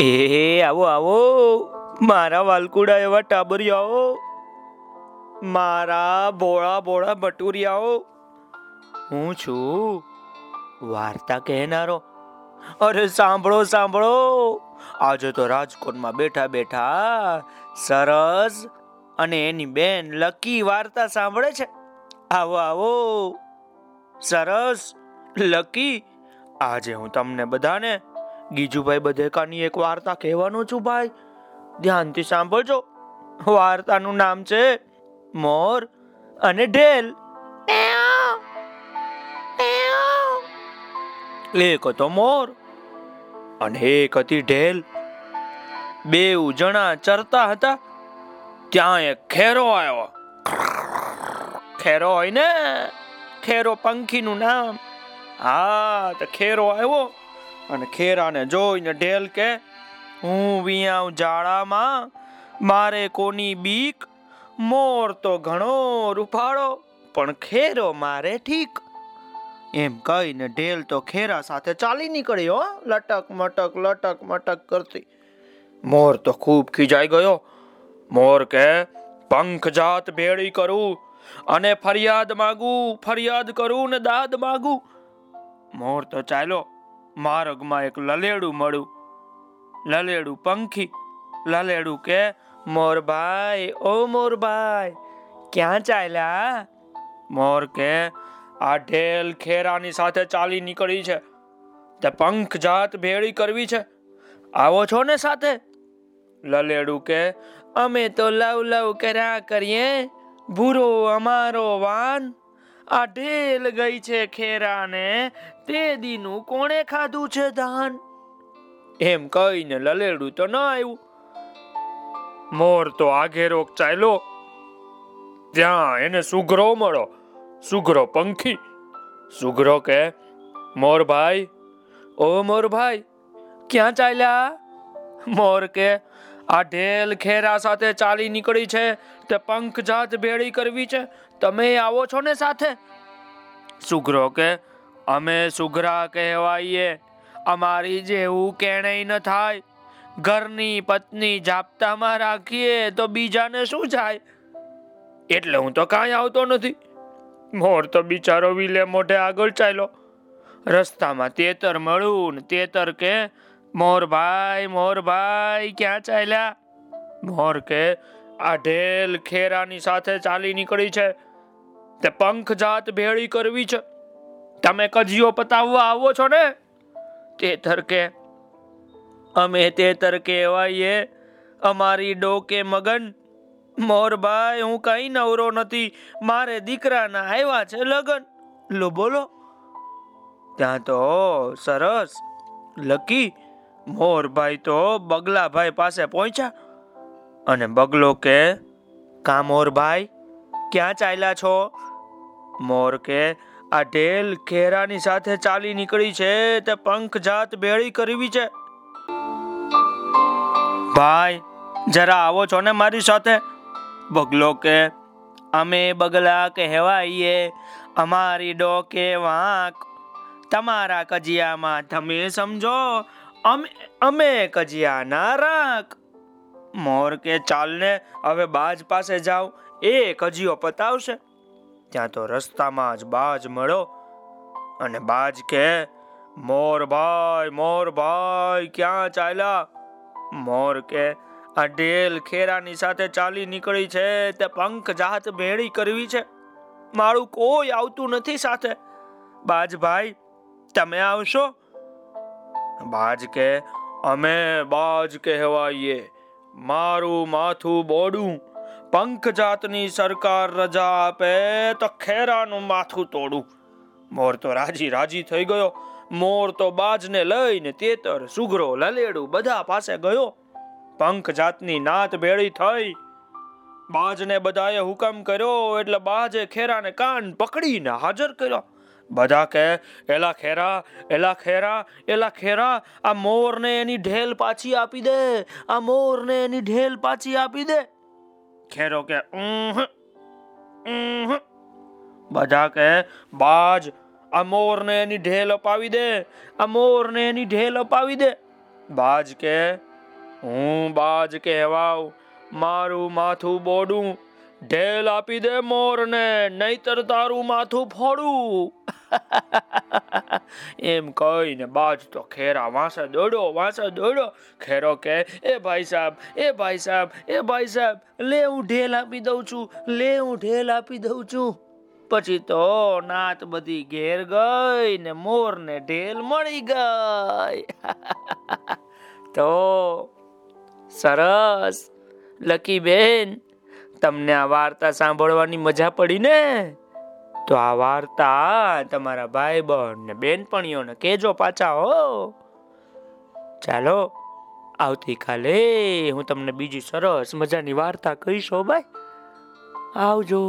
એ આવો આવો. મારા વાલકુડા એવા ટાબરિયાઓ મારા ભોળા ભોળા ભટુરિયાઓ હું છું વાર્તા કહેનારો. અરે, સાંભળો સાંભળો. આજે તો રાજકોટમાં બેઠા બેઠા સરસ અને એની બેન લકી વાર્તા સાંભળે છે. આવો આવો. સરસ, લકી. આજે હું તમને બધાને ગીજુભાઈ બધેકાની એક વાર્તા કહેવાનો છું ભાઈ? ધ્યાનથી સાંભળજો. વાર્તાનું નામ છે મોર અને ઢેલ. એક હતો મોર અને એક હતી ઢેલ. બેઉ જણા ચરતા હતા. ત્યાં એક ખેરો આવ્યો. ખેરો હોય ને? ખેરો પંખીનું નામ. હા, તો ખેરો આવ્યો. અને ખેરાને જોઈને ઢેલ કે, હું વિયાવ જાળામાં મારે કોની બીક? મોર તો ઘણો રૂપાળો પણ ખેરો મારે ઠીક. એમ કહીને ઢેલ તો ખેરા સાથે ચાલી નીકળી હો, લટક મટક લટક મટક કરતી. મોર તો ખૂબ ખીજાઈ ગયો. મોર કે, પંખ જાત ભેળી કરું અને ફરિયાદ માગું, ફરિયાદ કરું ને દાદ માગું. મોર તો ચાલ્યો. માર્ગમાં એક લલેડું મળ્યું. લલેડું પંખી. લલેડું કે મોરભાઈ ઓ મોરભાઈ ક્યાં ચાલ્યા? મોર કે, આ ઢેલ ખેરાની સાથે ચાલી નીકળી છે. તે પંખ જાત ભેળી કરવી છે. આવો છો ને સાથે? લલેડું કે, અમે તો લવ લવ કર્યા કરીએ. ભૂરો અમારો વાન. આ ઢેલ ગઈ છે ખેરાને, તે દીનું કોણે ખાધું છે ધાન? એમ કહીને લલેડું તો ન આવ્યું મોર તો આઘેરોક ચાલ્યો. ત્યાં એને સુઘરો મળો, સુઘરો પંખી. સુઘરો કે મોરભાઈ ઓ મોરભાઈ ક્યાં ચાલ્યા? મોર કે, આ ઢેલ ખેરા સાથે ચાલી નીકળી છે, તે પંખ જાત ભેળી કરવી છે તમે આવો છો ને સાથે? સુઘરો કે, અમે સુઘરા કહેવાઈએ. અમારી જેવું કેણેય ન થાય. ઘરની પત્ની જાપતામાં રાખીએ તો બીજાને શું જાય? એટલે હું તો કાંઈ આવતો નથી. મોર તો બિચારો વિલે મોઢે આગળ ચાલ્યો. રસ્તામાં તેતર મળું ને તેતર કે મોરભાઈ મોરભાઈ ક્યાં ચાલ્યા? મોર કે, આ ઢેલ ખેરાની સાથે ચાલી નીકળી છે. તે પંખ જાત ભેળી કરવી છે. તમે કજિયો પતાવવા આવો છો ને? તે તરકે, અમે તે તરકે એવાઈએ અમારી ડોકે મગન. મોરભાઈ, હું કઈ નવરો નથી, મારે દીકરાના આવ્યા છે લગન. લો બોલો. ત્યાં તો સરસ, લકી, મોરભાઈ તો બગલાભાઈ પાસે પહોંચ્યા. અને બગલો કે, કા મોરભાઈ? ક્યાં ચાલ્યા છો? મોર કે, આ ઢેલ ખેરાની સાથે ચાલી નીકળી છે, તે પંખ જાત ભેળી કરવી છે. ભાઈ, જરા આવો છો ને મારી સાથે? બગલો કે, અમે બગલા કહેવાઈએ અમારી ડોકે વાંક. તમારા કજિયામાં તમે સમજો, અમે અમે કજિયાના રાખ મોર કે ચાલને હવે બાજ પાસે જાવ એ કજીઓ પતાવશે. ત્યાં તો રસ્તામાં જ બાજ મળો અને બાજ કે, મોર ભાઈ મોર ભાઈ, ક્યાં ચાલ્યા? મોર કે, આ ઢેલ ખેરાની સાથે ચાલી નીકળી છે, તે પંખ જાત ભેળી કરવી છે. મારું કોઈ આવતું નથી સાથે. બાજભાઈ તમે આવશો? બાજ કે, અમે બાજ કહેવાઈએ. મારું માથું બોડું પંખ જાતની સરકાર રજા આપે તો ખેરાનું માથું તોડું. મોર તો રાજી રાજી થઈ ગયો. મોર તો બાજને લઈને તેતર, સુગરો, લલેડું બધા પાસે ગયો. પંખ જાતની નાત ભેળી થઈ. બાજને બધાએ હુકમ કર્યો એટલે બાજે ખેરાને કાન પકડીને હાજર કર્યો. બધા કે, એલા ખેરા એલા ખેરા એલા ખેરા, આ મોરને એની ઢેલ પાછી આપી દે, આ મોરને એની ઢેલ પાછી આપી દે. ખેરો કે. બધા કે બાજ આ મોરને એની ઢેલ અપાવી દે આ મોરને એની ઢેલ અપાવી દે બાજ કે, હું બાજ કહેવાવ મારું માથું બોડું, ઢેલ આપી દે મોરને, નહીતર તારું માથું ફોડું એમ કહીને બાજ તો ખેરા વાંસા દોડો વાંસા દોડો. ખેરો કે, એ ભાઈ સાહેબ એ ભાઈ સાહેબ એ ભાઈ સાહેબ લે હું ઢેલ આપી દઉં છું, લે હું ઢેલ આપી દઉં છું. પછી તો નાત બધી ઘેર ગઈ ને મોર ને ઢેલ મળી ગઈ. તો સરસ, લકી બેન, તમને આ વાર્તા સાંભળવાની મજા પડી ને? તો આ વાર્તા તમારા ભાઈ બહેન ને બેનપણીઓને કેજો પાછા, હો. ચાલો, આવતીકાલે હું તમને બીજી સરસ મજાની વાર્તા કહીશ, હો ભાઈ. આવજો.